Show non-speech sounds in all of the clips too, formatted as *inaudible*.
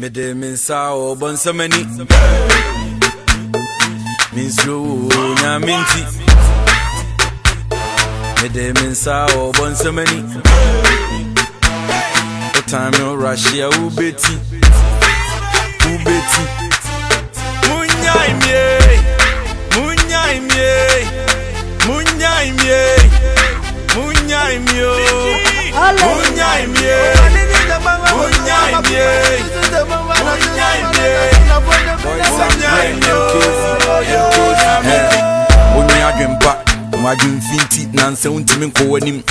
mede me nsa wɔ bɔnsɛm ani mensuro wo nyame nti. Mede me nsa wɔ bɔnsɛm ani wotan me worahyia wobɛti wobɛti munyai mie munyai mie munyai mie mie munyai mie onua adwempa wadwemfi nti nansɛ wontimi nkɔ w'anim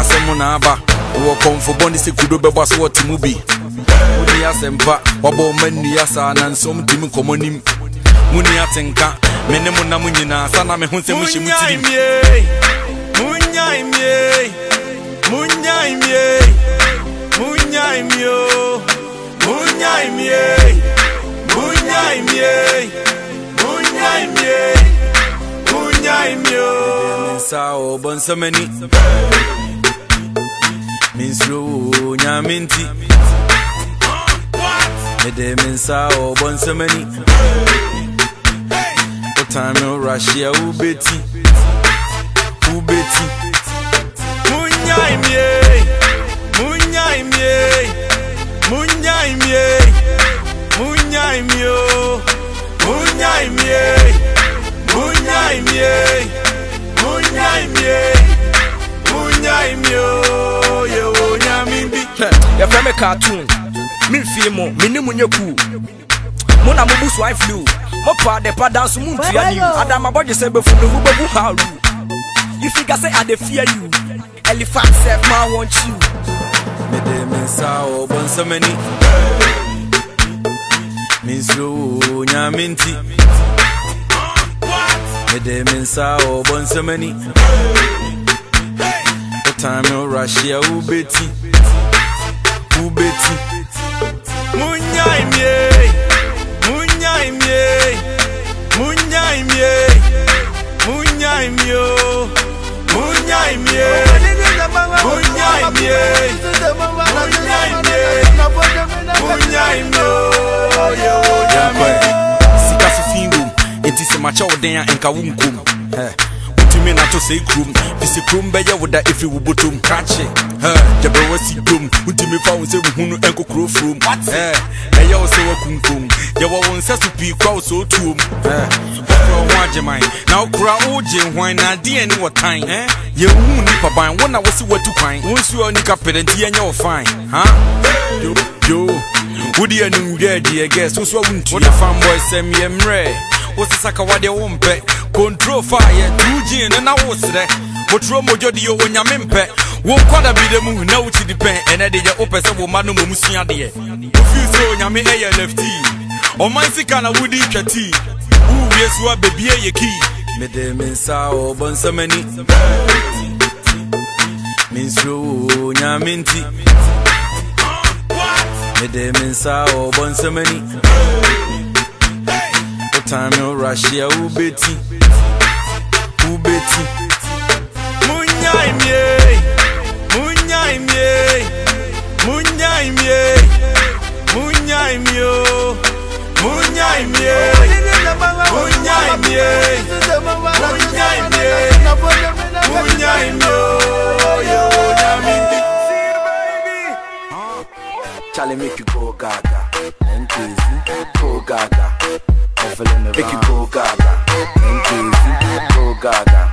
asɛm na aba wɔ kɔmfobɔ ne sɛ kudo bɛbɔ so wɔte mu bi woni asɛmpa wabɔ ma nnua saa nansɛm ntimi nkɔmmɔ nim muni atenka me ne mo nam nyinaa sa na me ho sɛ mohyɛ mu tirim Munyai mie, Munyai-mi o, Munyai-mi e, Munyai-mi e, Munyai-mi e, Munyai-mi o. Sa o bon samani. Min slow nyaminti. Mede min sa o bon samani. O time o Russia e ubeti. Ubeti. Munyai-mi munyaimie munyaimie munyaimio munyaimie munyaimie munyaimie munyaimio yewo nyamindi. Yɛfrɛ me cartoon. Memfie mo mene mu nyɛ kuu mo na mobu swine flu mopaa dɛpa danso montua nim adamabɔgye sɛ bɛfu ne ho bɛbu haru You figure say I dey fear you. Elephant self man want you. Me nsa wɔ bɔnsɛm ani mensuro wo nyame nti mede me nsa wɔ bɔnsɛm ani wotan me worahyia wobɛti wobɛti munyai mie munyai mie munyai mie munyai mie munyai mie munyai mie Sika so fin wom, enti sɛ makyɛ wo den a nka wo nkom Ɛ, wotumi nato sɛ kurom fi sɛ kurom bɛyɛ wo da ɛfiri wo botom krakye gyabɛ wasi dom wontumi fa wo sɛ wohunu ɛnkokuro furom Ɛ, ɛyɛ wo sɛ wakunkom yɛwɔ wo nsɛ so pii kora wo sɛ otuom wokora wo ho agyeman na wokora wogye hwan na adeɛ ne wɔ tan papa nnipa ban wo na wosi watu kwan wo nsuo nika pɛdɛ nti yɛnyɛ wo fine. Ha yo yo. Wode animdɛ adeɛ gɛ so so a wontua fanbɔy sɛm yɛ mmerɛ wo sesaka wadeɛ wo mpɛ kontrol fa yɛ tuu gyin no na wo serɛ motoro mogyo de yɛ onyame mpɛ wo nkwada bi da mu na wokyi di pɛn ɛnɛ de yɛ wopɛ sɛ wo ma no mmom sua deɛ wofii sɛ onyame ɛyɛ lefti ɔman sika na wodi twa tii wowie so a bebie yɛ kii mede me nsa wɔ bɔnsɛm ani mensuro wo nyame nti mede me nsa wɔ bɔnsɛm ani wotan me worahyia wobɛti wobɛti munyai mie munyai mie munyai mie munyai mio munyai mie munyai mie munyai mie munyai mio yo nyamindi Charlie make you go gaga. And crazy, go gaga. Make you go gaga crazy, go gaga.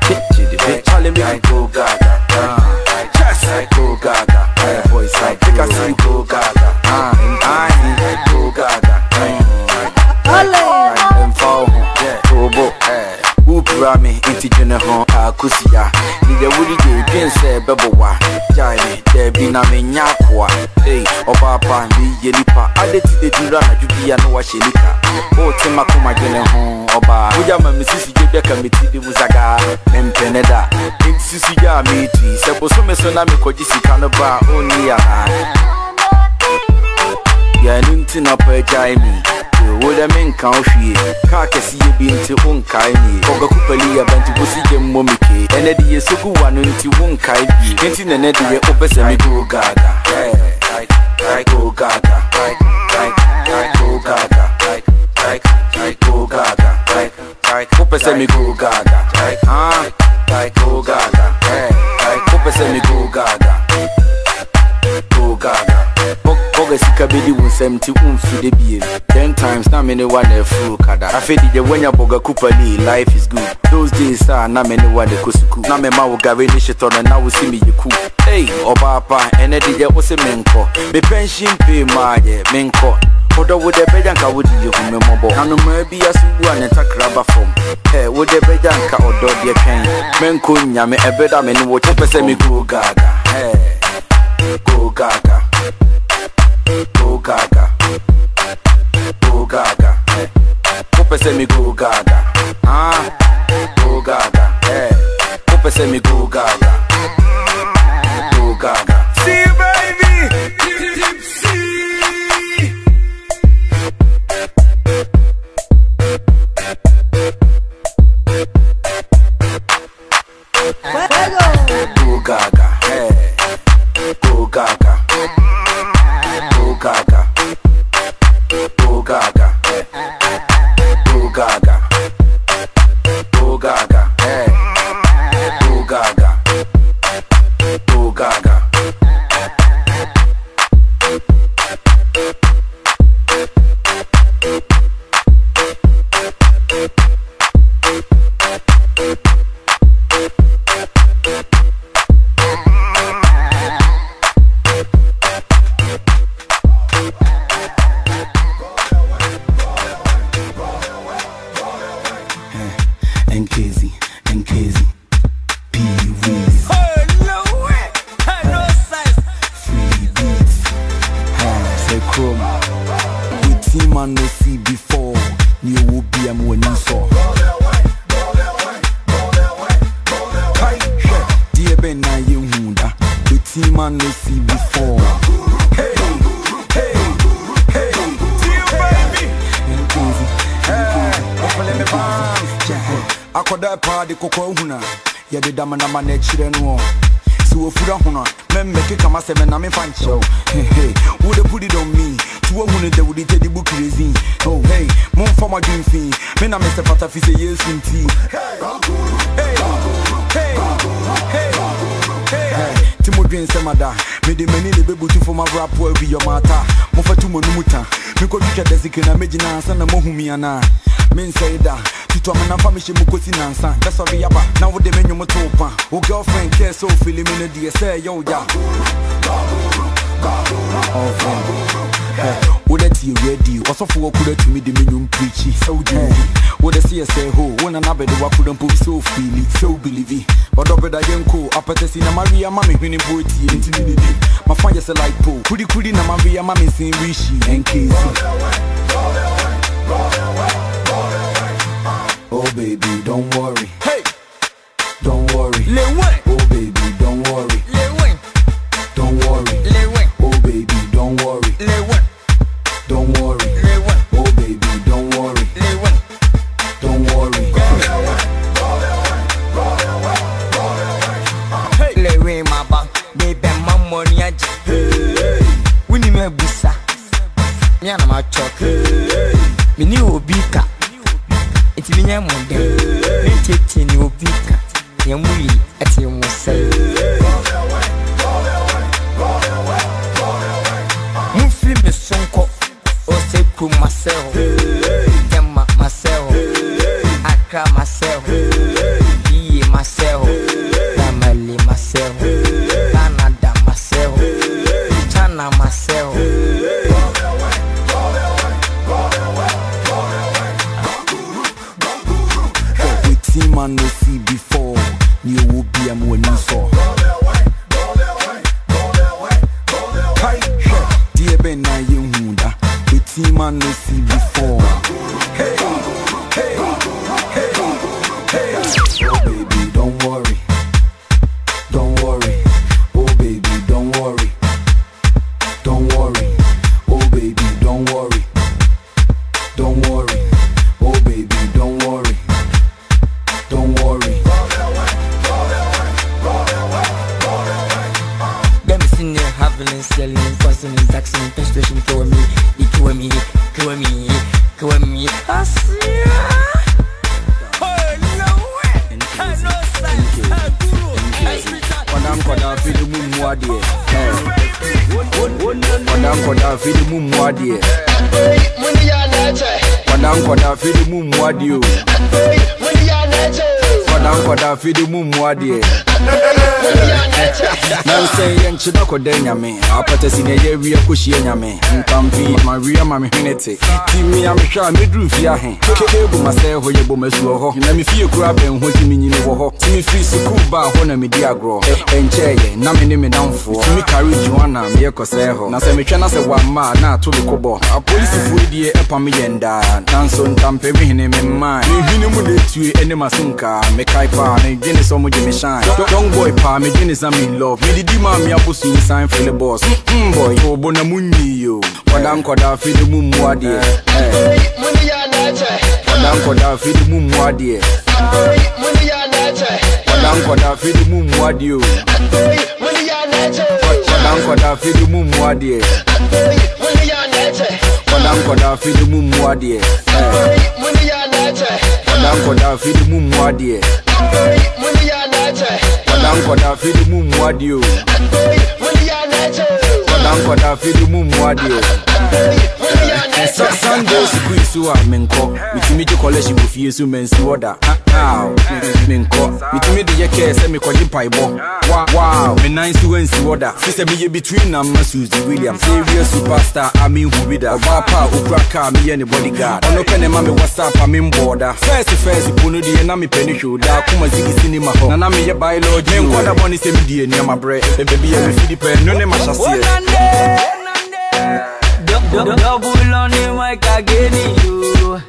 Charlie make you go gaga. Yes, I go gaga. Uh, boys, I think I see you go gaga. Uh, wopura me nti dwene ho akosia neyɛ wode gye dwen sɛ bɛbɔwa gyae me daabi na menya akoa ei ɔbaapa meyɛ nipa ade ti de duru anadwo bia na wahyɛ nika wote makoma dwene ho ɔbaa wogya ma me sisi gye bɛka meti de mu zagaa mempene da nti sisi gya a meetui sɛ bosome so na mekɔgye sika no ba a onni anaa yɛno nti na ɔpɛ gyae me woda menka wo hwie kaa kɛseɛ bi nti wonkae nie ɔgakupali yɛbanti wosi yɛ mmɔ me kee ɛnɛ de yɛ sogu wa no nti wonkae bie nti nɛnɛ deɛ wopɛ sɛ me go gaga. Go gaga. Go gaga. Go gaga. Wopɛ sɛ me go gaga. Go gaga. Wopɛ sɛ me go gaga. Go gaga. Poga sika bedi wun semti un fide biye Ten times na mene wane fru kada. Afe dije wenya boga kupa li life is good. Those days sa na mene wane kusuku Na me ma wugare ni shetona na usimi yiku Hey, oba apa ene dije ose menko Be pension pay maje menko Odo wode beja nka wodi ye hu memobo Nanu ma bi asu a ne takraba fom Hey, wode beja nka odo de twen Menko nyame ebeda me ni wo chepese me go gaga. Hey, go gaga. Go gaga. Go gaga. Me go gaga. Ah Go gaga Wo pese me go gaga. Go gaga. See baby, tipsy. Go gaga. Go gaga. Say chrome. Team I no see before. New will be a more new saw. Dear Ben, I you. With team I no see before. Hey, hey, hey, See baby. Nkezi, akɔda paa de kɔkɔɔ huna yɛde damanama na akyirɛ no ɔ sɛ wɔfura hono a mɛmmɛke ma sɛ mɛna memfa nkyerɛw hehe wode put it on me? Nti woahunu da wode tɛde bu kresi oh hey momfa mo adwemfii me na mesɛ patafi sɛ yesu nti Hey, hey, hey, hey. nti modwen nsɛm ada mede m'ani ne bɛbutu fo mavrapo abi yɔmaata mofa to mo no mu ta mekɔtwitwa dasike na mɛgyina ansa na moahu mi anaa mensɛe da tutɔ me namfa mehyɛ mu kɔsi nansa bɛsɔre yaba na wode me nwom too pa wo girlfriend kɛɛ sɛ ofili me no deɛ sɛ ɛyɛ wo gya wode tie radio ɔsɔfo wɔkora tumi de me nwom prikyi sɛ wogye wode sɛ yɛ sɛ ho? Wo nana bɛde wakora mpo sɛ ofili sɛ wobelivi ɔdɔ bɛda yɛnko apɛtɛsi na maria ma me hwene mpo tie nti ne ne di mafa yɛ sɛ like po kurikuri na maria ma me sen rehyi ɛnkɛsi Oh baby, don't worry, Hey, don't worry. le win. Oh baby, don't worry, Le win. don't worry. Le win. Oh baby, don't worry, Le win. don't worry. Le win. Oh baby, don't worry, Le win. don't worry. Le win, my ba. Baby, my money aje. Wini me busa. Me ana ma chok. Me ni obi Enti me nya mo dem. Me tete ni obi ka. Nya mu yi ati mo sai. Mu fi me sonko. O se ku myself. Tema myself. Myself. ordenha a mim. Nyame apatasi na ɛyɛ awia kɔhyia nyame ntampi mawia ma mehwene te timi a mehwɛ a meduru fie ahe keke bu ma sɛ hɔ yɛ bɔmasuɔ hɔ na mefie kora bɛn ho ti menyini wɔ hɔ ti mefiri sukuu baa hɔ na medi agorɔ ɛnkyɛɛyɛ na me ne me namfoɔ tumi kare joana meyɛ kɔsɛɛ hɔ na sɛ metwɛ na sɛ wamma a na ato me kɔbɔ apolisifoɔ deɛ ɛpa me yɛn daa nanso ntampɛ mehene me mmaa mehwene mu na ɛtue ne masenkaa mekae paa na dwene sɛ ɔmogye me shine. Young boy paa medwene sa me love. Medidi maa me abɔ so san fele boss obona munyiyo ɔda nkɔda afide mu mmu adeɛ ɔda eh. nkɔda afide mu mmu adeɛ ɔda nkɔda afide mu mmu adeɛ o ɔda nkɔda afide mu mmu adeɛ ɔda nkɔda afide mu mmu adeɛ ɔda eh. nkɔda afide mu mmu adeɛ ɔda nkɔda afide mu mmu o. fide mu mmu adeɛ Sa- sunday sukuu so a menkɔ metumi gye kɔlɛhye wɔ fie so mansi da menkɔ metumi de yɛ kɛɛ sɛ mekɔgye paebɔ Wa- wow menan da fi sɛ meyɛ between nam ma suzy williams serious superstar a menhu bi da ɔbaa pa a ɔkura kaa meyɛ ne bodyguard ɔno pɛ ma me whatsapp a membɔɔ da first first po no deɛ na mepɛ ne hwɛ da koma zigi cinema hɔ na na meyɛ biology menkɔ sɛ medie nneɛma berɛ a mefidi pɛ no ne mahyɛseɛ Double on the mic again, you.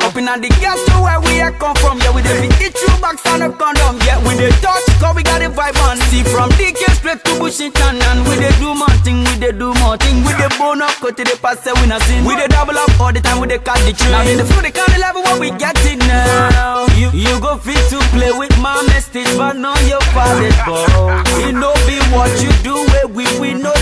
Up in the ghetto where we are come from, yeah, we dey beat you back on the condom, yeah, we dey touch, cause we got the vibe on. See from DK straight to Bushington, and we dey do more thing, we dey do more thing, we dey bone up, go to the pass, we not sin. We dey double up all the time, we dey catch the train. Now the flow, the kind of level what we get it now. You, you go fit to play with my message, but know your father's ball. It no be what you do, where we we no see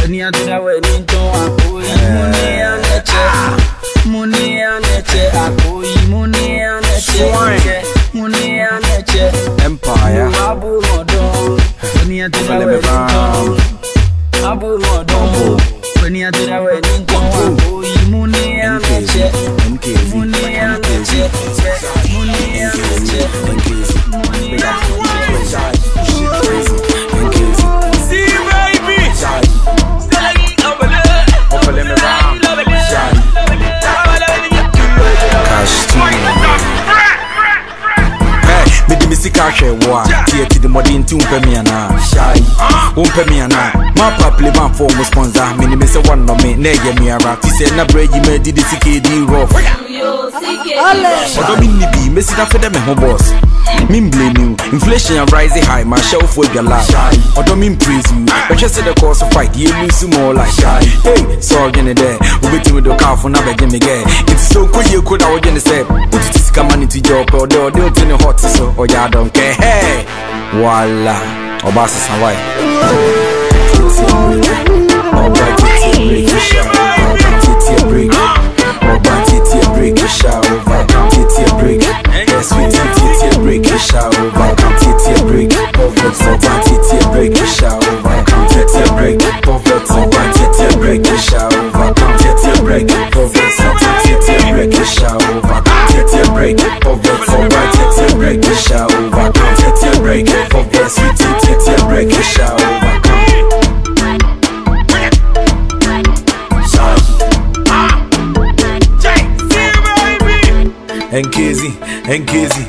kɔda nkɔda fide mu mmu adeɛ Abúmọ̀dán, ìdààmú èyí ń tán. Abúmọ̀dán, ẹni àtúndáwọ̀ ẹni ń tán. Àpòyí mú ní ànẹ́chẹ́, mú ní ànẹ́chẹ́. Àpòyí mú ní ànẹ́chẹ́, mú ní ànẹ́chẹ́. empire Abúmọ̀dán, ẹni àtúndáwọ̀ ẹni ń tán. Abúmọ̀dán, ẹni àtúndáwọ̀ ẹni ń tán. Àpòyí mú ní ànẹ́chẹ́, nkezi mú ní ànẹ́chẹ́, mú ní ànẹ́chẹ́. nkezi nkezi See, baby. Ɔpɛlɛ me Eh, me sika hwɛ wo a tiɛ ti de mmɔde nti wompɛ me anaa hyai wompɛ me anaa mapa plemanfoɔ mo sponsor. Menim sɛ woannɔ me na ɛyɛ me ara. Ti sɛ na berɛ yi maadi de sika ɛdi rof ɔdɔ me nni bi mɛsika fɛ dɛ me ho bɔs memblame you. Inflation a rising high mahyɛ wofoɔ adwala ɔdɔ mempraise you. Bɛhwɛ sɛ the cause of fight yɛlusu more like hey sɛ ɔdwene dɛ wobɛtumi de ɔkaafo na bɛgye me gɛ nti sɛ ɔnkɔ yie ko na wodwene sɛ wotutu sika ma ne ti gya ɔpɛ ɔdɛ ɔde wote ne hot so ɔyɛ adɔnkɛ hɛ wala ɔba sesa wae ɔba titie break sha ɔba titie break ɔba titie break break break break break break break break break break. Ɔba titie break. Sha ɔba titie break. Yes we titie break. Sha ɔba Nkezi, Nkezi,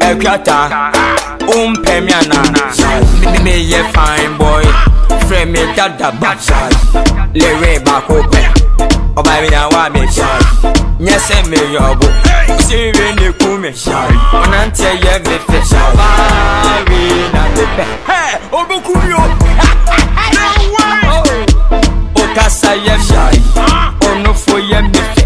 Ekwata, Umpemi ana, me me ye fine boy, friend me dada ba, lewe ba kope, oba mi na wa me nyɛ sɛ meyɛ ɔbo sire ne ku me ɔnantɛ yɛ mefɛ bawe na mepɛ obɛku mi o. Oh, okasa yɛ me ɔnofo yɛ mefɛ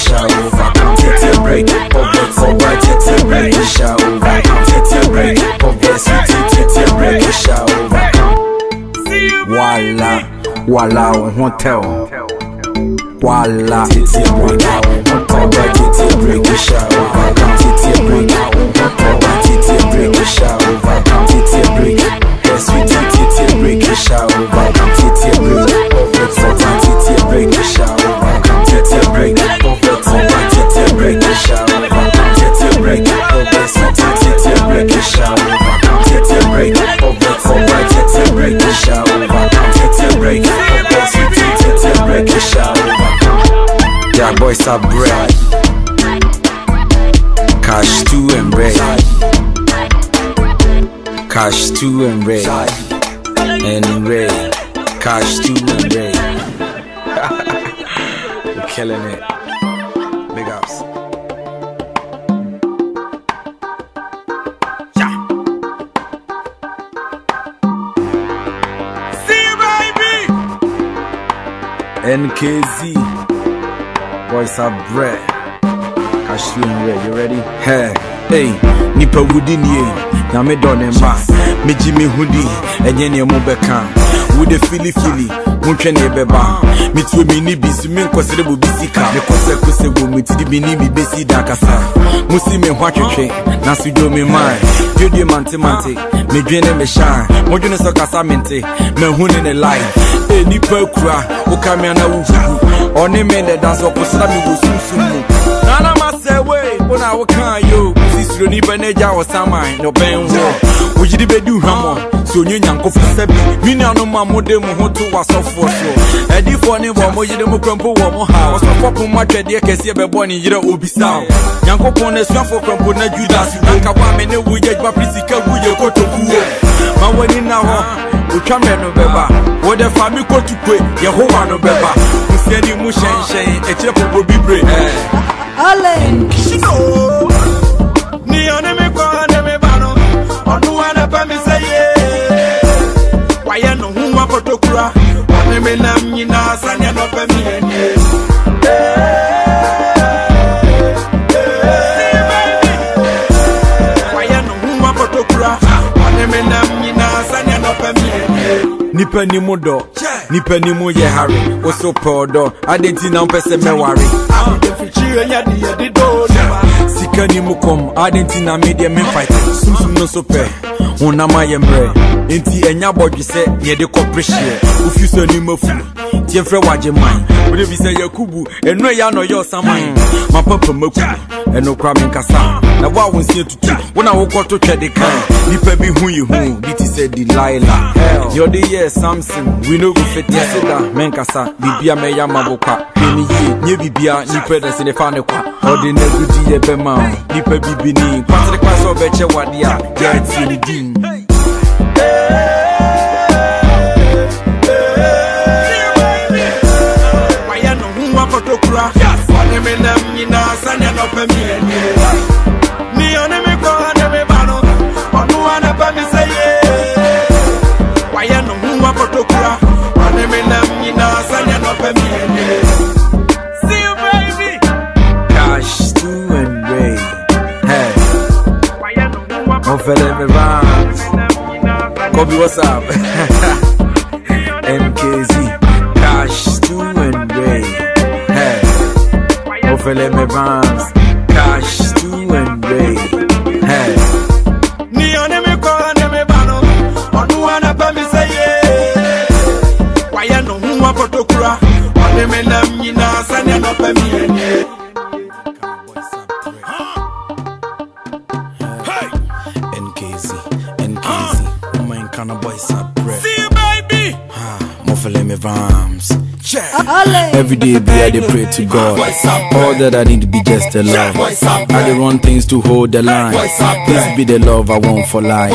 shall overcome. Take a break, poverty, over. Take a break, We shall overcome. Take a break, poverty, take a break, shower over. Walla, walla, hotel. Walla, take a break, poverty, take a break, We shall overcome. Take a break, poverty, take a break, shower over. Take a break, yes we take a break, shower over. Take a break, poverty, take a break, shower. Break ọba ọba titi break ṣá overcome titi break ọba ẹsùn titi break ṣá overcome. Yeah, boys are bread. Cash two and red. Cash two and red. And red. Cash two and red. We're killing it. NKZ, voice of bread. Cashew, you ready? Hey, hey, Nipa Woodin, ye, Name Don and Ma, Mijimi Hoodie, and Yenya Mobeka, Woody Philly Philly wotwɛ ne bɛba metuo meni bi so menkɔserɛ bobi sika mekɔsɛkosɛ wɔ metiri meni mebɛsi da kasa. Musi me ho atwetwe nanso dwo me mae dwodwe mantemante medwene ne mehyɛe modwene sɛ kasa mente mahu ne ne lae e nipa kura woka me ana wohuhu ɔne me ne da so ɔkosra me wɔ sumsum mu. Nana masɛ wei wona wokaa yo. Sisuro nipa no agya wɔ saman ne ɔbɛn wɔ wogyiri bɛdi hwammɔ sɛ onye nyankofo sɛ bi me nuanom a mode mo ho to w'asɔfoɔ so adifoɔ ne bɔ mo yere mo krampo wɔ mo ha ɔsɔfoɔ poma twɛdeɛ kɛseɛ bɛbɔ ne yerɛ obisa nyankopɔn no asuafoɔ krampo na judas. Anka wo a me ne wo yɛ adwuma pere sika gu yɛ kotokuo ma w'ani na hɔ otwa mɛ no bɛba wode fa me kotukwe yehowa no bɛba musiani mu hyɛnhyɛn akyirɛ popo bibre. Ni ɔne me kɔ ne me ba no kotokura. Ɔne me nam nyinaa saneɛ nɔpɛ meyɛnie nipa ni. Mu dɔ nipa ni. Mu yɛ hare woso pɛ ɔdɔ adenti na wopɛ sɛ mɛware Nika ni mu kom, men fight. Sum no sope una ma ye. Enti enya bodwe se ye de koprehie. Ofi so ni mafu, tie frɛ wagye man. Wo de bi Yakubu, enu e ya no yo saman. Ma papa makubu kora menkasa na wo a wo nsia tutu wo na wokɔto twɛde kan nnipa bi hu yi hu bi te sɛ delilah. Deɛ ɔde yɛɛ samson we no go fit yɛse da menkasa biribia mɛyɛ amabo kwa. Hwɛ ne yie nyɛ biribia nnipa da se ne fa ne kwa ɔde no agudi yɛ bɛma wo nnipa bibini kwatere kwa sɛ ɔbɛkyɛ wade a gyatie ne Every day be I dey pray to God. All that I need be just the love. I dey run things to hold the line. This be the love I want for life.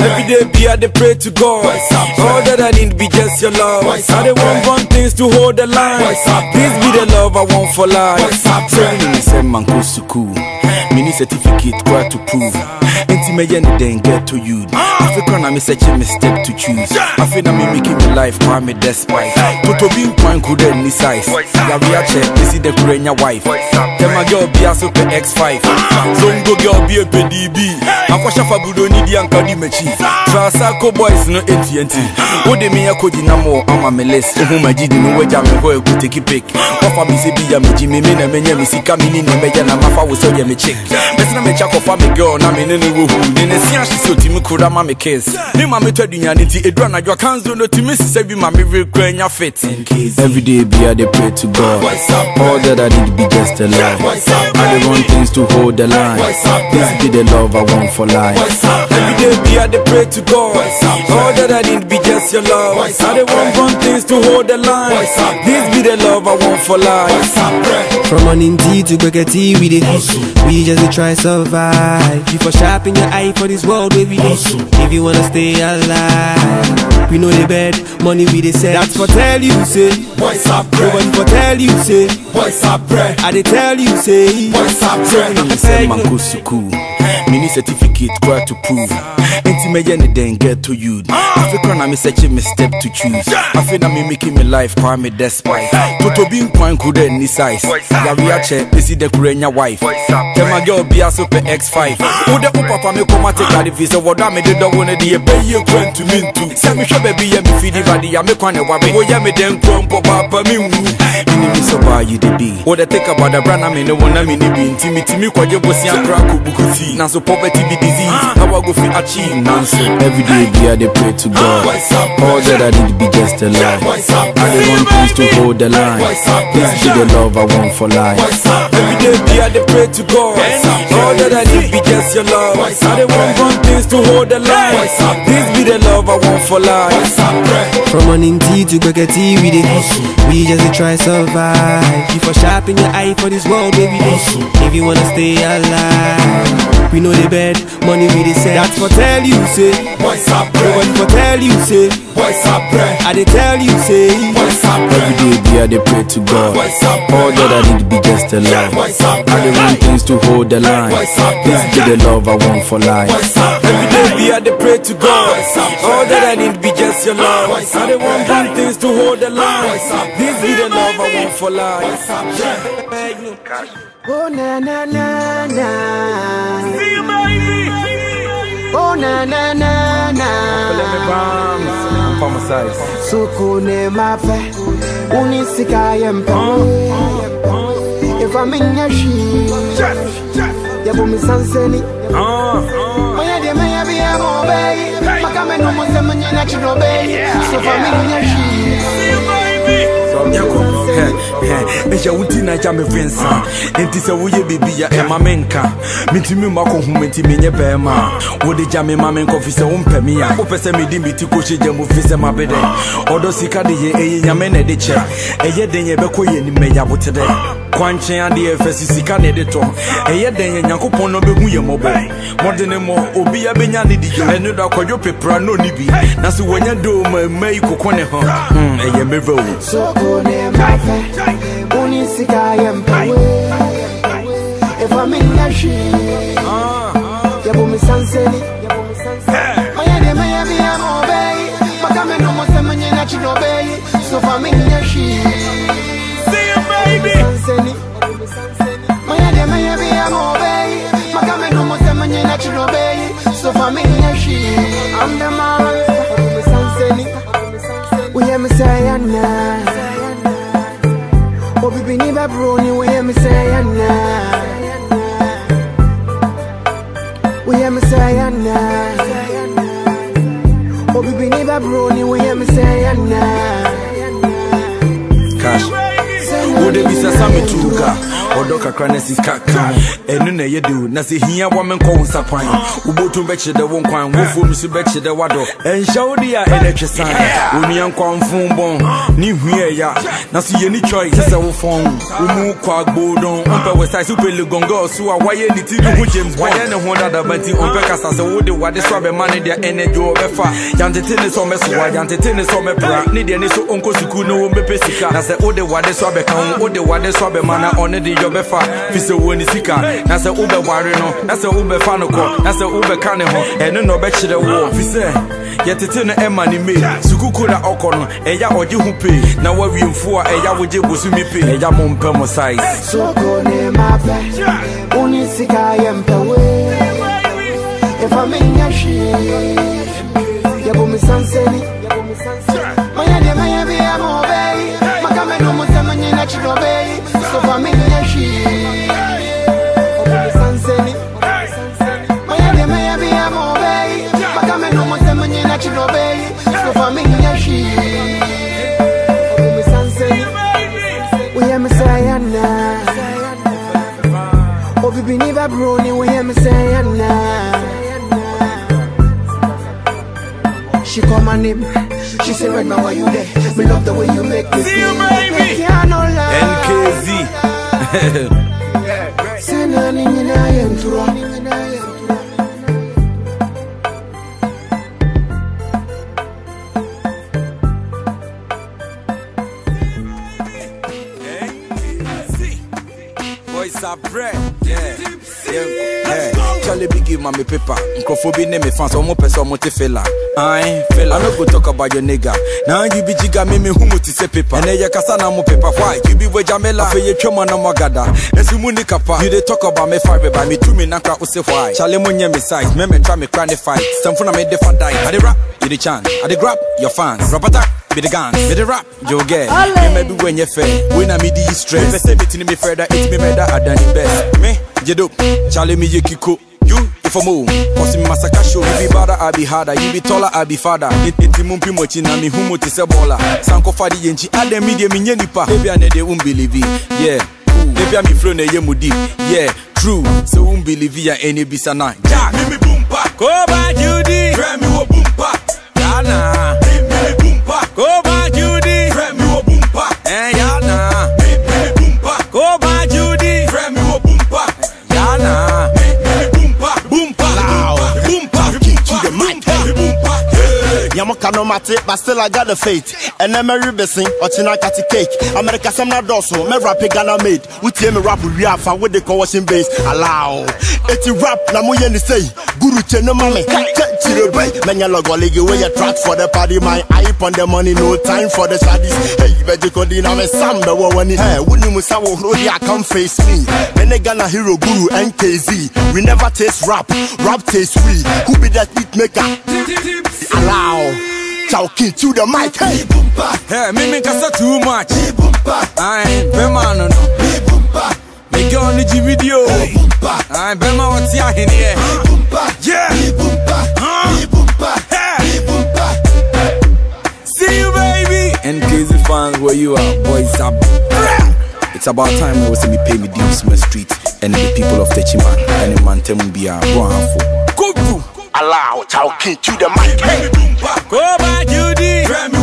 Every day be I dey pray to God. All that I need be just your love. I dey run run things to hold the line. This be the love I want for life. Send me say man go school. mini certificate kora to prove Nti me ye ni then get to you. African, I'm me such a mistake to choose. I feel na making my life my me Put Toto bi nkwan kude ni size. Ya we are check, this is the Kurenya wife. Tema girl be a super X5. Zongo girl be a PDB. I'm Akwasha fabudo ni di anka di mechi. Trasako boys no AT&T. Oh, Wode me ya koji na mo ama me less. Uhu majidi no weja me ho e ku take pick. Me, mi se bi me, meji me me me, me, me, sika Me, me, me, me, me, mafa Me, me, me, me me, Besi Me, me me, me, me girl Me, me me, me, me, wo ne ne sia hye sɛ ɔtumi kora ma me kiss. Me ma metɔ adunyane nti ɛduru anadwo no tumi sisɛ bi ma mewere kora fit. Every day be I dey pray to God. All that I need be just a lie. I dey run things to hold the line. This be the love I want for life. Every day be I dey pray to God. All that I need be just your love. I dey run run things to hold the line. This be the love I want for life. From morning tea to cricket tea, we dey We just dey try survive. You for sharpen your eye for this world, where we dey. If you wanna stay alive, we know the bed, money we dey sell. That's for tell you say, Boys are nobody for tell you say. Boys are bread. I dey tell you say, Boys are bread. sɛ manko sukuu mini certificate make it what to prove. Ain't me yen then get to you. I feel like I'm searching my step to choose. I feel like I'm making my life cry me despite. Toto being point could any size. Yeah, we are check, this is the Kurenya wife. Tell my girl be a super X5. Oh, the upper for me come and take out the visa. What I made the dog when the pay you went to me too. Send me shabby be and feed the body. I'm a quan and wabi. Oh, me then crump up up me. Enemy so far you the be. What I take about the brand I mean, the one I mean, the be intimate to me. Quite your bossy and crack. Now so poverty be disease. How I go fi achieve nanso everyday be I dey pray to God. All that I need be just a lie. I dey want things to hold the line. this be the love I want for life. everyday be I dey pray to God. All that I need be just your love. I dey want run things to hold the line this be the love I want for life From morning tea to cricket tea, we dey We just try survive. You for sharpen your eye for this world, where we. If you wanna stay alive, we know the bed, money we dey sell. That's for tell you say, Boys are bread. for tell you say. Boys are bread. I dey tell you say. Boys are bread. Every day be I dey pray to God All that I need be just a lie I dey run things to hold the line This be the love I want for life Every day be I dey pray to God. All that I need be just your love. I dey run run things to hold the line. This be the love I want for life. Oh na na na na. Oh na na na na. Sukune mape unisika yempa If I'm in your shoes Yabu mi sanseni. Maya de maya bi ya mo bay Makame no mo se manya na chino bay So if I'm in your shoes ɛhyɛ wo ti na agya me fensa enti sɛ woyɛ biribi a ɛma menka mentumi mma kɔhoma nti menyɛ bɛɛma a wode gya me ma menkɔ fi sɛ wompɛ me a wopɛ sɛ mede me ti kɔhyɛ gya mu fi sɛ mabedɛ ɔdɔ sika de yɛ ɛyɛ nyame na ɛde kyɛ ɛyɛ den yɛbɛkɔ yɛ nim ɛyɛ abote dɛ kwankyen adeɛ ɛfɛ si sika na ɛde tɔ ɛyɛ den yɛ nyankopɔn na ɔbɛhu yɛ mmɔbɔ mɔde ne mmɔ obia bɛnya ne di. Ɛno do akɔdwo pepra na ɔni bi. Na so wɔnya do ma mma yi koko ne ho. Hmm, ɛyɛ mmerɛ o Sukune mape unisika yempa If I'm in your shoes Yabu mi sanseni Maya de maya bi ya mo bay. Makame no mo se na chino bay. So if I'm in your shoes Sanseni Maya de maya bi ya mo bay. Makame no mo se na chino bay. So if I'm in your shoes I'm the baby ni ba we me say na we me say na oh baby ni ba we me say na cash. Would it be sasami too? Ɔdɔ kakra na sika ka ɛno na ɛyɛ de o na sɛ hia wa menkɔ wo nsa kwan. Wobɔtum bɛkyerɛ dɛ wo nkwan wofuom so bɛkyerɛ dɛ wadɔ ɛnhyɛ wo de a ɛnɛ twe san. Onua nkwanfo bɔn ne hua ɛya na so yɛni twɔe sɛ wo fɔn wo mu kɔ agbodɔn ɔmpɛ wɔ sae so pɛle gɔngɔ so a wayɛ ne ti bi ho james bɔn wayɛ ne ho dadaba nti ɔmpɛ kasa sɛ wode wade so abɛma ne deɛ ɛnɛ dwo ɔbɛfa yantete ne sɛ ɔmɛsoa yantete ne sɛ ɔmɛpra ne deɛ ne so ɔnkɔ sukuu ne wɔmbɛpɛ sika. Na sɛ wade so abɛka ho wade so abɛma na ɔne de yɔbɛfa fi sɛ wɔ ne sika. Na sɛ wobɛware no na sɛ wobɛfa no kɔ na sɛ wobɛka ne ho ɛno na ɔbɛkyerɛ wo. Fi sɛ yɛtete no ɛma ne mee sukuku na ɔkɔ no ɛya ɔgye ho pee. Na wawiemfoɔ a ɛya wogye bosome pee. Ɛya mo mpɛ mo size. Soko ne Efa minya shi Yabo misanseni Maya She say, right now, why you there? Me love the way you make me See you, baby. Nkz me paper. Bi ne me fans. Omo pese omo te fela. Aye, fela. I no go talk about your nigga. Now you be jiga me me humu ti se paper. Ene ye kasa na mo paper. Why? You be we jamela. Fe ye twema na mo gada. Esu mu ni kapa. You dey talk about me five by me two me na kra use why. Charlie mo nye me size. Me me try me cry the fight. Stamfo na me dey for die. I dey rap, you dey chant. I dey grab your fans. Rap attack. Be the guns, be the rap, Joe get. Me maybe when you fair, when I me the stress. Me say me me further, it's me I done it best. Me, Jedo, Charlie me ye kiko. If I move, cause me massacre show. You be better, I be harder. You be taller, I be father. It it mumpi mochi na mi humo ti se bola. Sanko fadi yenchi, ade me de mi nye nipa. Baby I ne de won't believe it. Yeah. Baby I me flow ne ye mu deep. Yeah, true. So won't believe it, any bisa na. Jack, me boom pa. Koba Judy, Grab me wo boom pa. Yana. Yamoka no mate, but still I got the faith. And then Mary Bessin, or China Catty Cake. America Samna Dosso, oh. me rap Ghana made. With him rap we are for with the coercion base. Allow. Eti rap, Namuya ni say. Guru Cheno Mame, Chire Bay. Menya logo ligi where you track for the party. My eye on the money, no time for the studies. Hey, Beji Kodina, me Sam, the one in here. Wouldn't you say, Rodi, I come face me. Mene Ghana hero guru NKZ. We never taste rap, rap taste we. Who be that beat maker? Allow now talking to the mic. Hey, boomba. Hey, me make us too much. Hey, boomba. I ain't Bema no no. Hey, boomba. Me go on the video. Hey, boomba. I ain't Bema what's ya here. Hey, boomba. Yeah. Hey, boomba. Huh? Hey, boomba. Hey, boomba. See you, baby. And crazy fans, where you are, boys up. It's about time I was me pay me dues my street and the people of Techiman and the Mantem be a brown for. Kuku allowed. Talking to the mic. Hey. Go by Judy.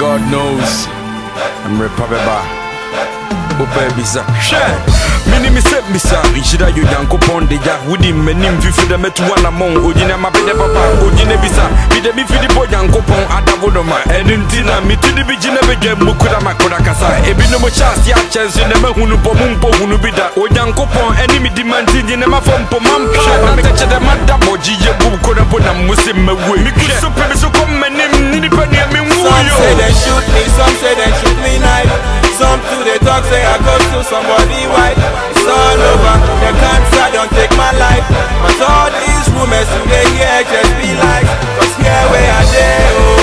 God knows. I'm Republic. Bisa. hwɛ me sɛ misa nhyira yɛ onyankopɔn de gya wodi m'anim fifi dɛ mɛtu ogyina mapɛdɛ papa ogyina bisa. Mede me fidi bɔ onyankopɔn adabo no ma ɛno nti na meti de bi gyina bɛdwa mu kora makora kasa. Ebinom hyɛ ase akyɛ nso na mahunu bɔ mu mpɔ hunu bi da onyankopɔn ɛne medi ma nti gyina mafa mpo mampɛ na mekyɛkyɛ dɛ mada bɔgye yɛ bu kora mpo na mmo sɛ mmawue meku so pɛ me so kɔ m'anim ne nipa nea Some menwuyo say they shoot me, some say they shoot me knife. Some to they talk say I go to somebody white. It's all over, the cancer don't take my life. But all these rumors they hear just be like, cause here where I dare, oh,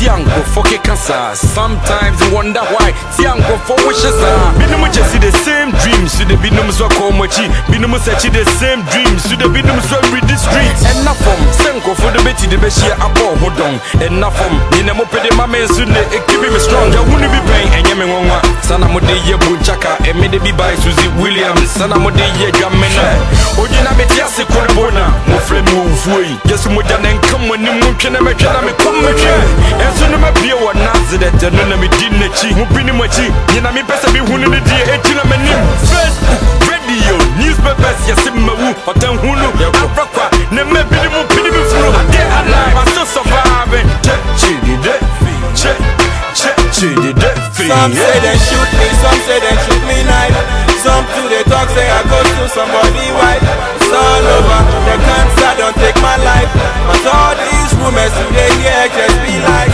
Tiango fuck kasa. Sometimes I wonder why Tiango for wishes are. Binum just the same dreams. So the binum so komochi. Binum search the same dreams. So the binum so read the streets. Na from Senko for the betty the beshia abo hodon. Na from ni na mo pede ma men so ne keep me strong. Ya wunu be pain and yemi nwanwa. Sana mo de ye bunchaka. E me de bi by Suzy Williams. Sana mo de ye dwamena. Ojina beti ase korobona. Mo frɛ me ɔmfuoi yesu mogya ne nka mo anim ntwe na mɛtwɛ na mekɔm mɛhwɛ ɛnso no mabie wɔ nasaret ɛno na medi n'akyi ho bi ne nyina mepɛ sɛ mehu no ne deɛ na m'anim facebook radio newspapers yɛse mmawu ɔtanhu no abrɔkwa ne mma bi ne mu pini me funu ade alive still surviving chidide, che, che, chidide, free, Some say they shoot me, some say they shoot me knife. Some too they talk say I go to somebody white. It's all over, the cancer don't take my life. But all these rumors they hear just be like,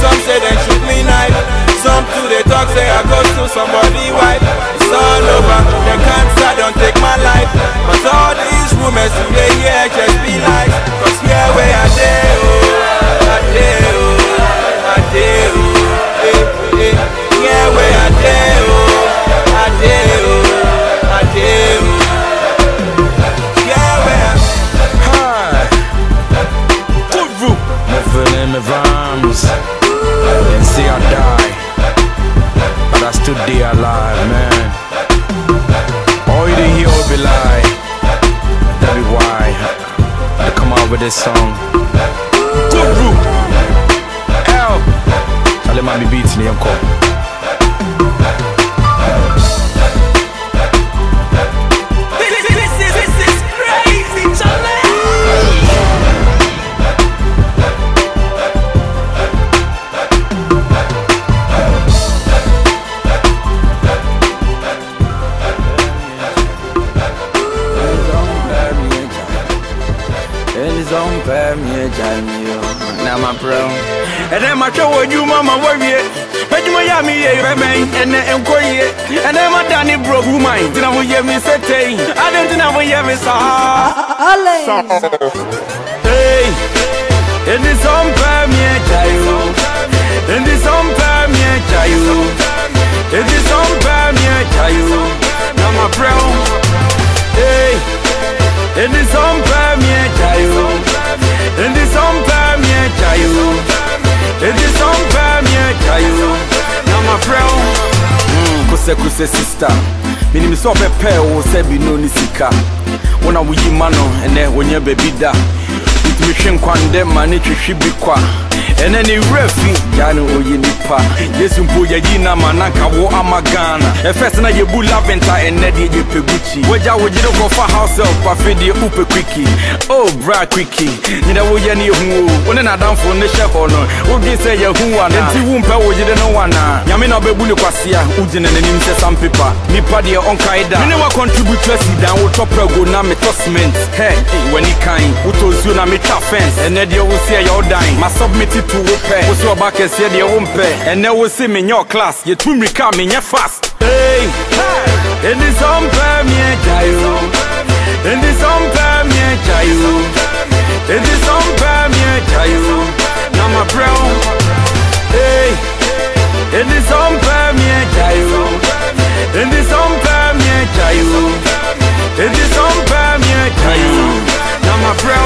some say they shoot me knife. Some too they talk say I go to somebody white. It's all over, the cancer don't take my life. But all these rumors they hear just be like, cause here where I dare, oh, I dare, oh, I dare, oh, eh, eh. Where I dare, oh, I dare, oh, I dare, oh. Here where I Hi. Good root. Me feeling me rhymes. Then see I die. But I still stay alive, man. All you hear will be lie. That be why I come out with this song. Good. L. Tell him I be beating ɛnɛ mahwɛ wɔ adwuma ma wɔawie adwuma yɛ a meyɛ bɛmɛn ɛnɛ ɛnkɔ yie ɛnɛ mada ne borɔ human ntina woyɛ me me saa Hey, ɛni sɛ ɔmpɛ me agya yo ɛni sɛ ɔmpɛ me agya yo ɛni sɛ ɔmpɛ me agya yo na mabrɛ wo Hey, ɛni sɛ ɔmpɛ me agya yo ɛni sɛ ɔmpɛ me It is on Vermeer, Kayo. Now my friend, hmm, Kose Kose sister. Minim so pe pe o oh, se bi no ni sika. Wona wuyi mano ene wonye baby da wotumi hwe nkwandɛ ma ne twehwe bi kwa. Ɛnɛ ne werɛ fi gyaa ne ɔyɛ nipa yesu mpo yɛyi na ma na nka wo ama ghana. Ɛfɛ sɛ na yɛbu laventa ɛnɛ deɛ yɛpɛ gucci wagya wo gyere kɔfa house help afe deɛ wopɛ quicki o bra quicki nyina woyɛ ne yɛhu o wo ne nadamfo ne hyɛ hɔ no wodwen sɛ yɛhu ana? Enti wompɛ wo gyere no wanaa nyame na wobɛbu ne kwase a wogyina n'anim sɛ sampepa nipa deɛ ɔnkae da. Mene wa contribute asi dan wotɔ prago na metɔ cement hɛ w'ani kan wotɔ nsuo na metwa fence ɛnɛ deɛ wo se ɛyɛ wo dan masubmiti to wo pɛ wo sɛ ɔba kɛseɛ deɛ wo mpɛ ɛnɛ se menyɛ ɔ class yɛtu mmirika menyɛ fast. Ɛni sɛ ɔmpɛ meɛ gyayo ɛni sɛ ɔmpɛ meɛ gyayo ɛni sɛ ɔmpɛ meɛ gyayo na mabrɛ wo ɛni sɛ ɔmpɛ meɛ gyayo ɛni sɛ ɔmpɛ meɛ gyayo ɛni sɛ ɔmpɛ meɛ gyayo my bro.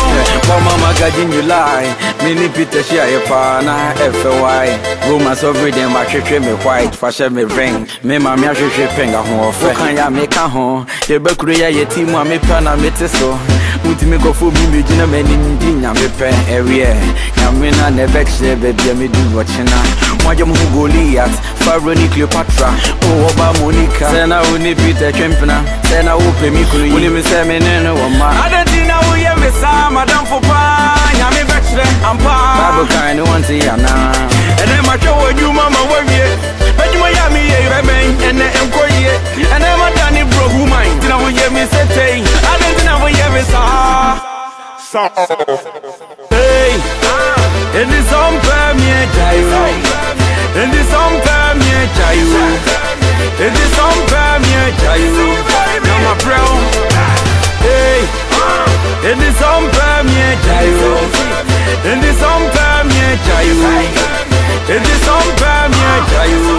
One mama got in July. Mini Peter Shia, Pana, FY. Rumors of reading my church, me white, fashion me ring. Me, my measure shipping a home. Can ya make a home? The Becrea, your team, my pan, I met so. Ultimate go for me, Gina, men in Dina, me pen area. Yamina, never share, baby, me do watching. Majam Goliath, Pharaoh Cleopatra, Oh, Oba Monica, Sena, Uni Peter Champina, Sena, Ope Mikuli, Uni Seminino, Mama. I don't think I will. Wɔ ma Adɛnti na woyɛ me saa madamfo paa nyame bɛkyerɛ ampa Bible kan ne wɔnte anaa ɛnɛ mahwɛ wɔ adwuma ma woawie adwuma yɛ a meyɛ bɛbɛn ɛnɛ ɛnkɔ yie ɛnɛ mada ne borɔhu man nti na woyɛ me sɛtei adɛnti na woyɛ me saa Hey, ɛni sɛ ɔmpɛ meɛ gyayo ɛni sɛ ɔmpɛ meɛ gyayo ɛni sɛ ɔmpɛ meɛ gyayo na mabrɛ wo Hey, ɛni sɛ ɔmpɛ meɛ gyayo ɛni sɛ ɔmpɛ meɛ gyayo ɛni sɛ ɔmpɛ meɛ gyayo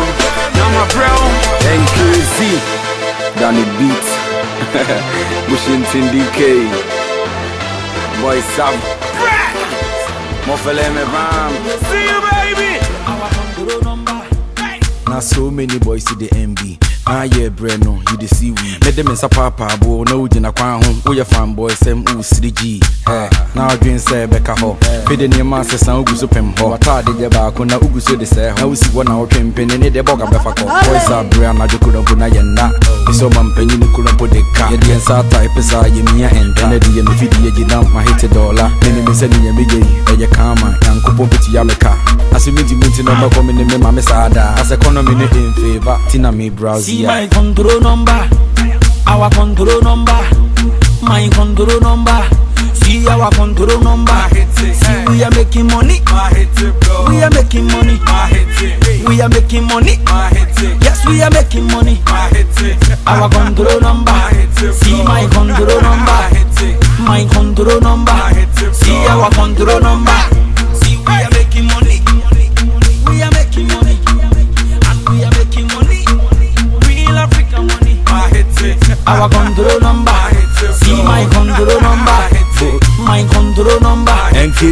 na mabrɛ wo NKZ Danny Beat. *laughs* Washington DK Boy Sam Mofele me bam See you baby Now so many boys see the MB. Ah yeah, Breno, you the see we. Let them insa papa bo no jina kwan home. Oh your fanboy sem u siri G. Hey, now drink say beka ho. Pay the name master san ugu so pem ho. Wata de je baako na ugu so de say ho. Usi wona o twempe ne de boga befa ko. Boys are brand na jokudo bu na yenda. Iso mampenyi ni kulo bo de ka. Ye de insa type sa ah, ye mia enta. Ne de ye me fidi ye jina ma hit dollar. Ne ne me se ni ye me ye. E ye kama. Yankopo As ya meet Asimi meet muti na ba komi ne me ma me sada. As economy ne in favor Ti na me browse See my control number, our control number, my control number. See our control number. See we are making money. We are making money. We are making money. Yes, we are making money. Our control number. See my control number. My control number. See our control number. Our control number. See my control number. My control number.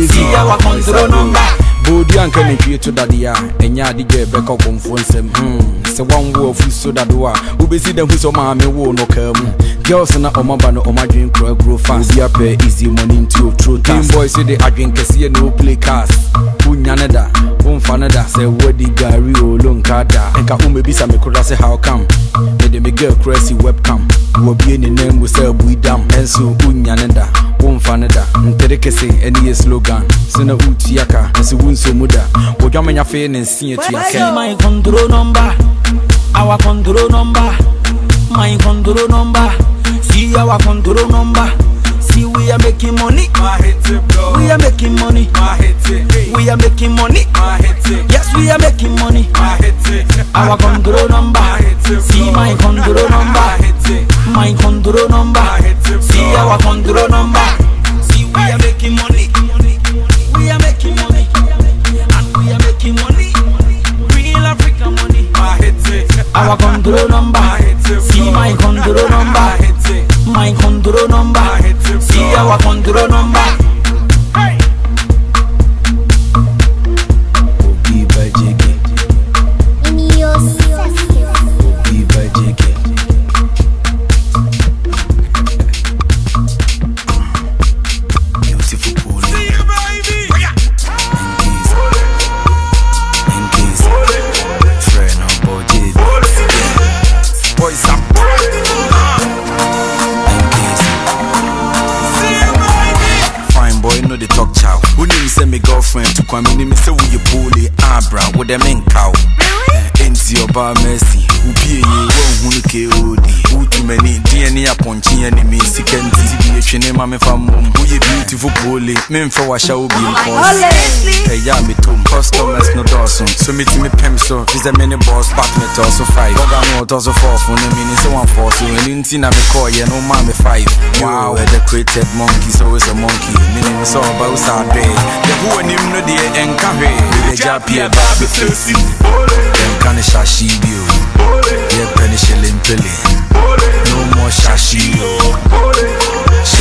See our control number. Boodi anka ne twie to dade a ɛnyɛ ade gya ɛbɛka kɔmfoɔ nsɛm hmm. sɛ woanwo afu so dado a wobɛsi da hu sɛ ɔmaame wo no kaa mu girls na ɔmaba no ɔmadwen kora aguro fast. Obi apɛ easy money nti oturo team boys de adwen kɛseɛ na woplay cars. Wonya ne da womfa ne da. Sɛ wodi gari olo nka da. Ɛnka womɛbisa me kora sɛ how come? Mede me girl kora si webcam wɔbie ne nam mu sɛ abui dam. Ɛnso wonya ne da womfa ne da. Ntere kɛse ɛne yɛ slogan. Sɛ na wotua ka ɛsɛ wonso mu da wɔdwamanya fei ne nsia tua See my control number, our control number, my control number. See our control number. See we are making money. We are making money. We are making money. Yes, we are making money. Our control number. See my control number. My control number. See our control number. See we are making money. Control number. See my control number. My control number. See our control number. Bi ma mefa mmom woyɛ beautiful pole memfɛ wahyɛ wo bi mpɔs ɛyɛ a metom customers no so metumi pɛm so fi sɛ me ne boss back metɔ so 5 ɔga no ɔtɔ so fɔfo no mene sɛ wamfɔɔ so ɛno nti na mekɔɔyɛ no woma me 5 wow. a decorated monkey so is a monkey. Menim sɛ ɔba wo saa dwee yɛ ho anim no deɛ ɛnka hwee meyɛgya pie baa bɛfɛsi yɛnka ne hyahye bio yɛpɛ ne hyelempele no more shashi oh. o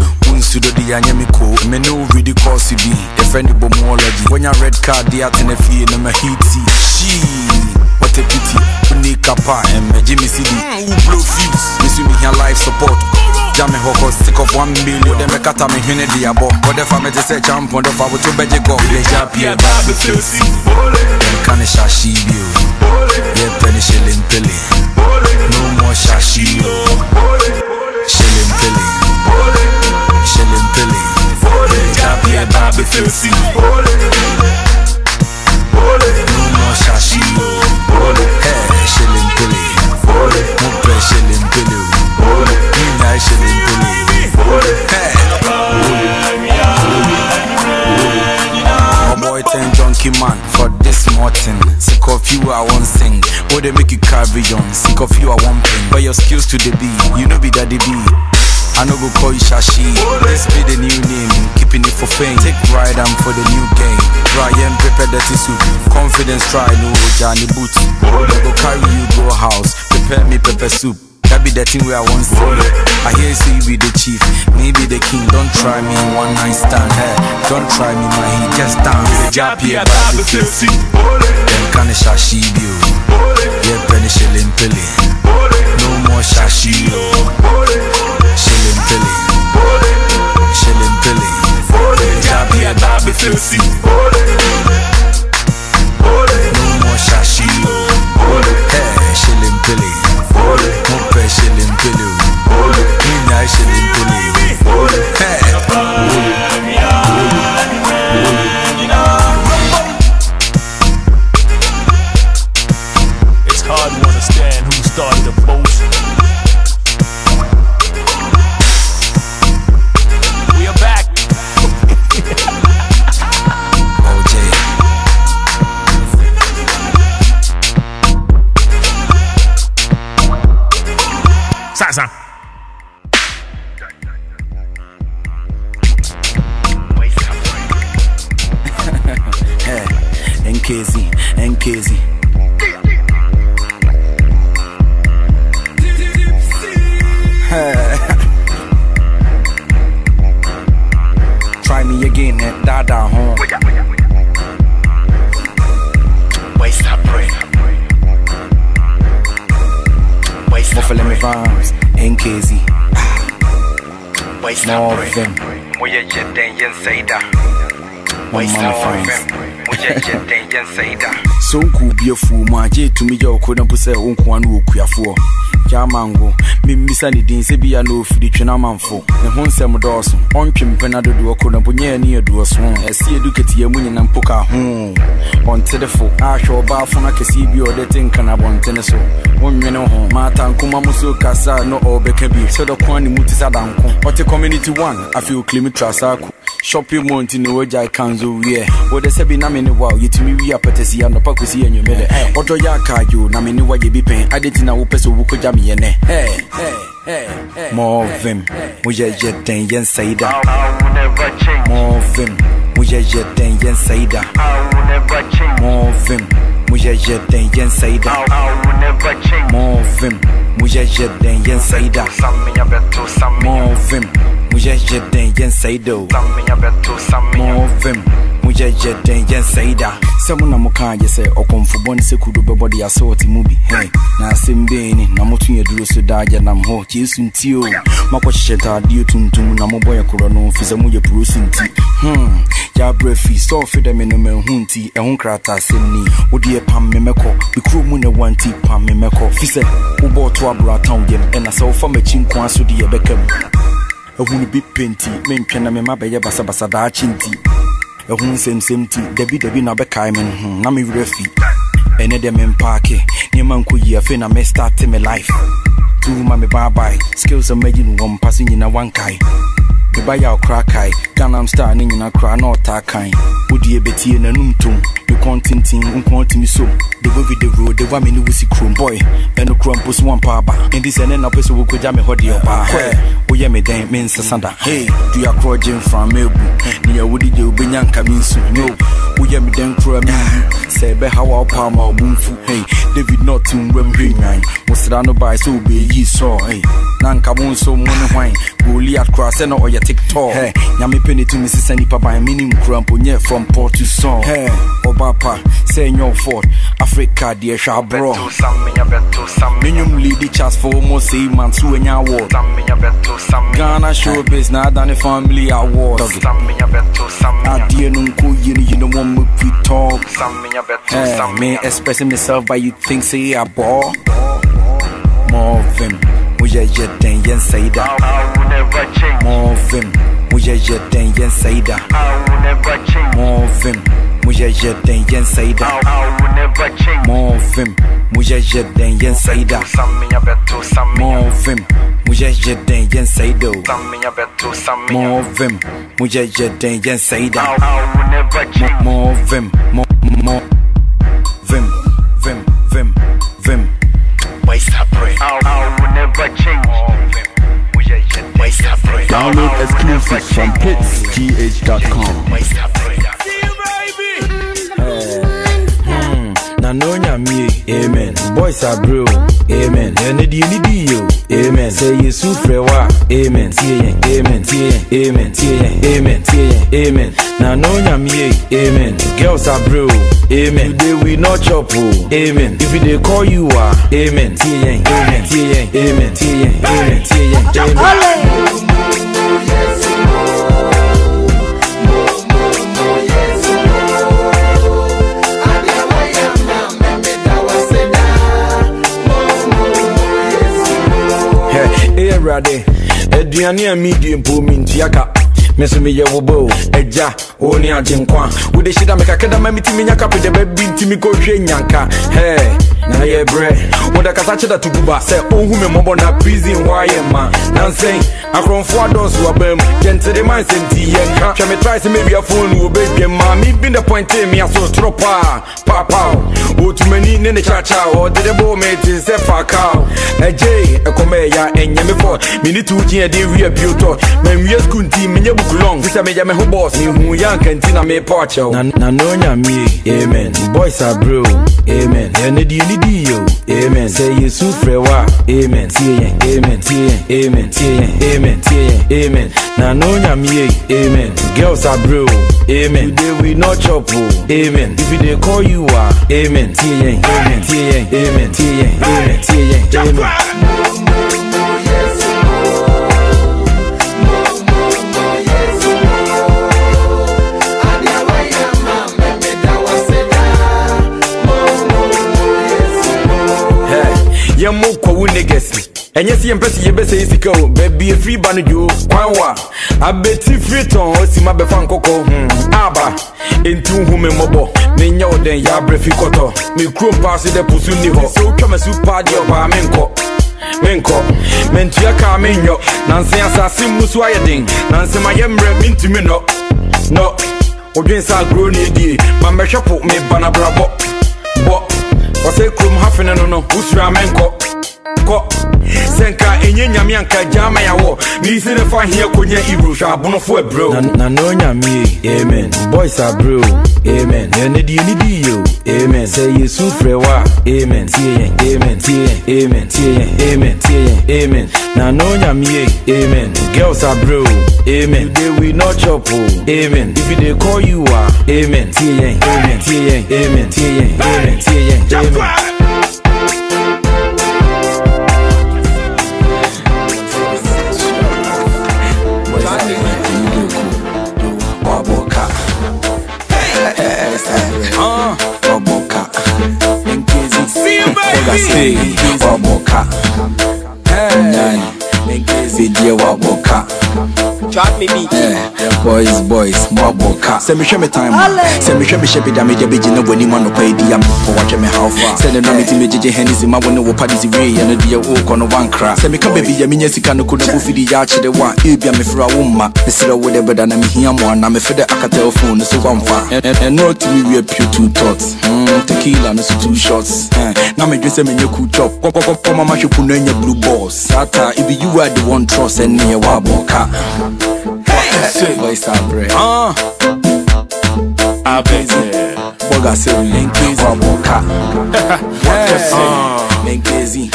de yɛanyɛ me ko me ne wo redi kɔɔse bi yɛfrɛ ne bomology. Woanya red card de atena fie na mahiti shii what a pity. Woni kapa ɛmmɛgye me sidi wo blow fuse mesu mehia life support. Me hɔ cause sick of one million. Wode mɛkata me hwene de abɔ wɔde fa mete sɛ champon de fa woto bɛgye gɔ yɛgya pie baa bɛfɛsi yɛnka ne hyahye bio yɛpɛ ne hyelempele no more shashi Shilling Shilling Pilly Tapia Bobby Filthy No more shashi Hey Shilling Pilly Mupe Shilling Pilly Nina Shilling Pilly Hey junkie man for this morning. Sick of you, I won't sing. Oh, they make you carry on. Sick of you, I won't ping. But your skills to the B, you know be daddy B. I know go call you Shashi. This be the new name, keeping it for fame. Take pride, I'm for the new game. Brian prepare dirty soup. Confidence try, no Johnny boot. They go carry you go house. Prepare me pepper soup. That be the thing where I want to. I hear you say you be the chief, me be the king. Don't try me one night stand. Hey, don't try me, my heat just dance. The job here, baby, filthy. Them kind of shashi bio. Oh. Yeah, penny shilling pilly. No more shashi yo. Shilling here, baby, filthy. No memmisa ne din sɛ bia na ɔfiri twene amanfo. Ne ho nsɛm dɔɔso. Ɔntwe mpɛna dodoɔ koro na mpo nyɛ ani aduɔ so. Ɛsi edu keteɛ mu nyina mpo ka ho. Ɔntedefo ahwɛ ɔbaafo no akɛseɛ bi a ɔde te nka no abɔntene so. Wonwene ho. Maata nkoma mu so kasa na ɔbɛka bi. Sɛ dɔkoa ne mu te sɛ danko ɔte community one. Afei ɔklimi trasaako. Shopping mall nti na wagya kanzo wiɛ wode sɛ bi na me ne wa yɛtumi wi apɛtɛsi anɔpa kɔsi anwummerɛ ɔdɔ yɛ akaadwo na me ne wa yɛ bi pɛn. Ade nti na wopɛ sɛ wobɛkɔgya meyɛ nɛ mɔvem moyɛ yɛ dɛn yɛ nsaida mɔvem moyɛ yɛ dɛn yɛ nsaida mɔvem moyɛ yɛ dɛn yɛ nsaida mɔvem moyɛ yɛ dɛn yɛ nsaida mɔvem moyɛ yɛ dɛn yɛ nsaida o moyɛ wogyɛgyɛ dɛn yɛnsɛe da sɛ mo na mokaa gye sɛ ɔkɔmfobɔ ne sɛ kudo bɛbɔ de asɛ ɔte mu bi he na asɛm bɛi ni na moto yɛ duro so daa gyɛ nam hɔ yesu nti o makɔhyehyɛ ntaadeɛ tuntum na mobɔ yɛ korɔ no fi sɛ moyɛ puro so nti. Hmm yɛabrɛ fi sɛ ɔfe dɛ me no mahu nti ɛho nkrata asɛm ni wode yɛ pam me mɛkɔ me kuro mu ne wa nti pam me mɛkɔ fi sɛ wobɔ ɔto aborɔ ataw yam ɛna sɛ wofa m'akyi nko a so de yɛbɛka mu ahunu bi penti mentwɛ na mema bɛyɛ basabasa daakye nti ɛho nsɛmsɛm nti dabidabi na bɛkae me no na mewerɛ fi. Ɛnɛ dɛ mempaake nneɛma nkɔ yi afei na mɛstarte me life. Tu ma me baabae skills a magyi no wɔ mpa so nyina wankae meba yɛ ɔkora kae ganam star ne nyina koraa na ɔtaa kan wodie bɛtie n'anom tom ne kɔn tenten nkɔn tumi som devo videvro devo ame ne wosi kurom boy ɛno kura mpo so wampa aba enti sɛ ne na wopɛ sɛ wokɔgya me hɔ deɛ ɔbaa hɛ woyɛ me dɛn mensesa da hei dua korɔ gye mframa abu nea wode gye wobɛnya nka me nsu. No. Woyɛ me dɛn kora menwu sɛ ɛbɛha wa wopaa ma ɔbo mfu. Hei david not nwuram hwɛ nwan wo sra no bae sɛ wobɛyi sɔɔ hei na nka mo nso mo ne hwan. Goliat koraa sɛ na ɔyɛ tiktok hɛ nyame pɛ ne tumi sesa nnipa ban menim kora mpo oh, nyɛ from port oh, to song hɛ ɔba pa sɛ ɛnyɛ ɔford africa hwɛ aborɔ menwom lady chas for almost sei months so anya award ghana showbiz na adane family award adeɛ no nkɔ yino yino wɔ mɛkwi talk. Hey, me expressing myself but you think say I ball more of him woyɛ yɛ dɛn yɛnsɛe da more of him woyɛ yɛ dɛn yɛnsɛe da more of him woyɛ yɛ dɛn yɛnsɛe da more of him woyɛ yɛ dɛn yɛnsɛe da more of him woyɛ yɛ dɛn yɛnsɛe da o more of him woyɛ yɛ dɛn yɛnsɛe da Mo- more of him more more vim. Vim vim vim Download exclusives from hitsgh.com. na no nyamie amen. Boys are bro. Amen. Ɛne deɛ ne di yo. Amen. Sɛ yesu frɛ wa. Amen. Tie yɛn amen. Tie yɛn amen. Tie yɛn amen. Tie yɛn amen. Na no nyamie amen. Girls are bro. Amen. Today we no chop o. Amen. If we dey call you ah amen. Tie yɛn amen. Tie yɛn amen. Tie yɛn amen. Tie yɛn amen. Awurade aduane a medie mpo mentua ka me so meyɛ wo bo agya wo ne agyenkwa. Wode hyida me kakɛda ma metumi nya kapeda baabi ntimi kɔhwɛ nyanka. Hɛ na yɛ berɛ wode kasa kyeda to guba sɛ ɔhu me mmɔbɔ na prison hɔ ayɛ ma nansɛn akorɔmfoɔ adɔɔso aba mu gyɛntere ma nsɛnti yɛnka hwɛ me trae sɛ mɛwia phone wɔbɛdwam ma. Mebi the point me aso toro paa paapao ɔtumani ne ne kyakya ɔde de bɔɔ me te sɛ faakao ɛgyee ɛkɔmɛ ɛya ɛnyɛ me fɔ mene to wogye ɛde wie biotɔ manwie skul nti menyɛ bukulɔng fi sɛ meyɛ me ho bɔs mehu yɛ anka nti na mepɔ akyɛw na no nyamie amen. Boys are bro amen. Ɛne deɛ dii yo amen sɛ yesu frɛ wa amen. Tie yɛn amen. Tie yɛn amen. Tie yɛn amen. Tie yɛn amen. Na no nyamie amen. Girls are bro. Amen. Today we no chop o. Amen. If we dey call you ah amen. Tie yɛn amen. Tie yɛn amen. Tie yɛn amen. Tie yɛn amen. Wo niggas. Ɛnyɛ sɛ yɛmpɛ sɛ yɛbɛsɛ yɛ sika o baabi ɛfiri ba no dwoo kwan wa abɛti firi tɔn ɔsi ma bɛfa nkɔkɔ hmm, aba enti wohu me mmɔbɔ menyɛ wo dɛn yɛabrɛ fi kɔtɔ me kurom paa so dɛ po so nni hɔ sɛ wotwa ma so paa deɛ ɔbaa menkɔ menkɔ mentua kaa menyɔ nanse asase mu so ayɛ den nanse mayɛ mmerɛ mentumi nɔ nɔ wodwen sɛ agorɔ ne ɛdie mammɛhwɛ po meba na brabɔ bɔ ɔsɛ kurom hafene no no wosura menkɔ kɔ. Sɛ nka ɛnyɛ nyame anka gyaa ma yɛwɔ ne fa hia kɔnya ibro hwɛ abonofo abrɛo na amen. Boys are bro amen. Yɛne deɛ ne dii yo amen. Sɛ yesu frɛ wo a amen. Tie yɛn amen. Tie yɛn amen. Tie yɛn amen. Tie yɛn amen. Na no nyameye amen. Girls abrɛ o amen. Today we no chop o amen. If they call you a amen. Tie yɛn amen. Tie yɛn amen. Tie yɛn amen. Tie yɛn amen stay waboka hey. nani? Video waboka Drop me beat. Eh, boys boys mwaboka sɛ mehwɛ me time. Sɛ mehwɛ mehyɛ bi da megya bɛgyina w'anim anɔpa ɛdi a mepɔ watwɛ me how far. Send me now sɛne na meti megyegye hɛne ma wo ne wo pade ziwie yɛ no deɛ wokɔ no wankra sɛ meka baabi yɛ menya sika no koda bofidi yɛ akyerɛ wo a ebia mefrɛ wo mma mesrɛ wo dɛ bɛda na mehia mo a na mefɛ dɛ akata phone no so woamfa Ɛ- ɛ- ɛno tumi wie pure two thoughts. Mm, tequila no so two shots. Eh, na medwe sɛ menyɛ cool chop. Kɔkɔkɔkɔ mama hwɛ po no anya blue balls. Sata ibi you are the one trust ɛneɛ woabɔka Voice abre. Ah. Abeze. Boga se linkezi waboka. Ah. Linkezi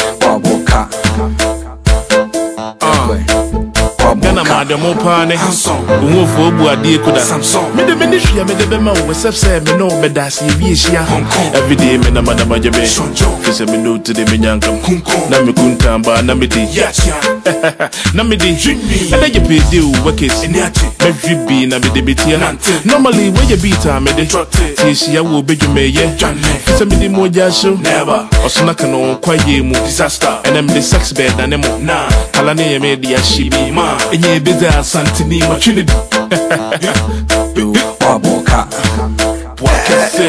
Ghana maadamo paa ne. Ohufo obu adeɛ koda mede mene hwea mede bɛma wo. Sɛf sɛ me ne wo bɛda ase yɛbi ahyia. Everyday me namadamagya bɛ fi sɛ me ne wo tede me nyankam. Na me kuntambaa na mede *laughs* na mede ɛdɛ yɛ pɛde o wakɛsi mɛhwe bi na mede bɛtia normally woyɛ beat a mede sɛ yɛhyia wɔ bɛdwumayɛ fi sɛ mede mu ogya hyew ɔsona ka no kwayɛ mu ɛnɛ mede sex bɛd na ne mo kala ne yɛ mede ahye bi ma. Ɛnyɛ bɛdze asanteni matwe ne bi Waboka.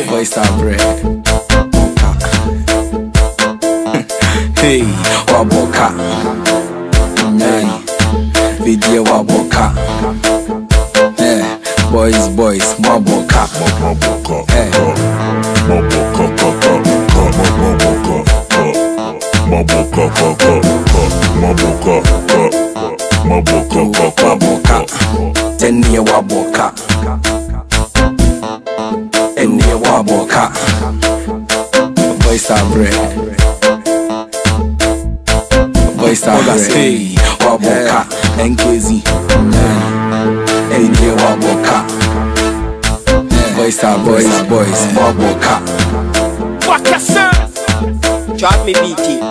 Voice abre. Hey, waboka. Nani. Video waboka. Boys boys waboka. Eh. waboka ɛneɛ waboka ɛneɛ waboka voice abrɛ voice abrɛ waboka nkezi ɛneɛ waboka. Voice abrɛ boys boys waboka Drop me beat.